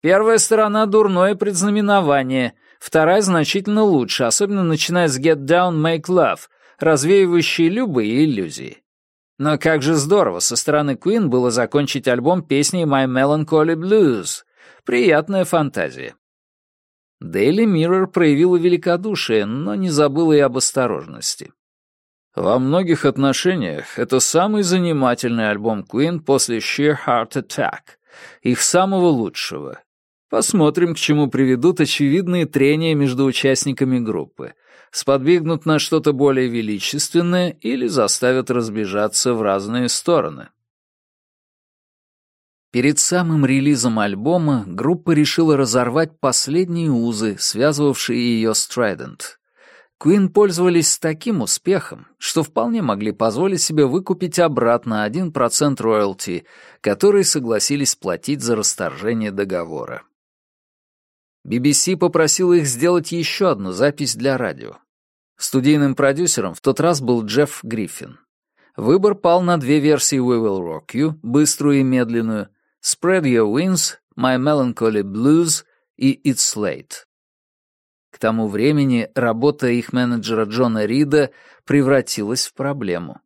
Первая сторона — дурное предзнаменование, вторая значительно лучше, особенно начиная с «Get Down, Make Love», развеивающей любые иллюзии. Но как же здорово со стороны Queen было закончить альбом песней «My Melancholy Blues», Приятная фантазия. Daily Mirror проявила великодушие, но не забыла и об осторожности. Во многих отношениях это самый занимательный альбом Queen после Sheer Heart Attack, их самого лучшего. Посмотрим, к чему приведут очевидные трения между участниками группы, сподвигнут на что-то более величественное или заставят разбежаться в разные стороны. Перед самым релизом альбома группа решила разорвать последние узы, связывавшие ее с Trident. Queen пользовались таким успехом, что вполне могли позволить себе выкупить обратно 1% роялти, которые согласились платить за расторжение договора. BBC попросила их сделать еще одну запись для радио. Студийным продюсером в тот раз был Джефф Гриффин. Выбор пал на две версии «We Will Rock You», быструю и медленную, Spread Your Wings, My Melancholy Blues и It's Late. К тому времени работа их менеджера Джона Рида превратилась в проблему.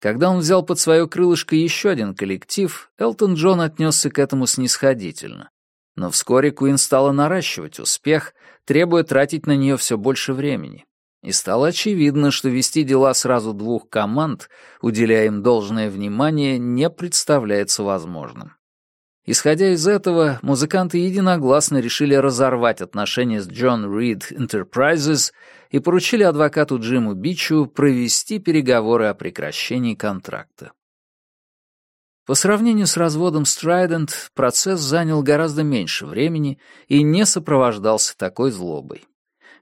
Когда он взял под свое крылышко еще один коллектив, Элтон Джон отнесся к этому снисходительно. Но вскоре Куин стала наращивать успех, требуя тратить на нее все больше времени. И стало очевидно, что вести дела сразу двух команд, уделяя им должное внимание, не представляется возможным. Исходя из этого, музыканты единогласно решили разорвать отношения с John Reed Enterprises и поручили адвокату Джиму Бичу провести переговоры о прекращении контракта. По сравнению с разводом Страйдент, процесс занял гораздо меньше времени и не сопровождался такой злобой.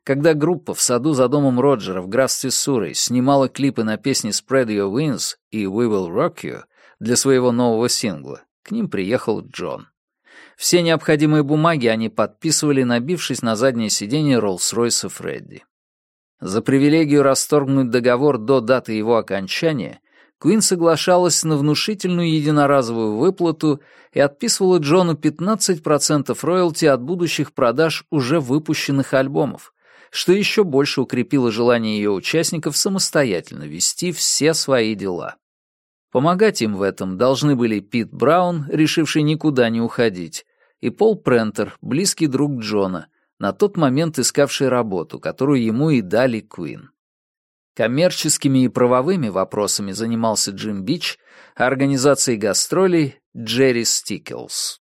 Когда группа в саду за домом Роджера в графстве Суррей снимала клипы на песни «Spread Your Wings» и «We Will Rock You» для своего нового сингла, к ним приехал Джон. Все необходимые бумаги они подписывали, набившись на заднее сиденье Роллс-Ройса Фредди. За привилегию расторгнуть договор до даты его окончания Куин соглашалась на внушительную единоразовую выплату и отписывала Джону 15% роялти от будущих продаж уже выпущенных альбомов, что еще больше укрепило желание ее участников самостоятельно вести все свои дела. Помогать им в этом должны были Пит Браун, решивший никуда не уходить, и Пол Прентер, близкий друг Джона, на тот момент искавший работу, которую ему и дали Куин. Коммерческими и правовыми вопросами занимался Джим Бич, а организацией гастролей — Джерри Стикелс.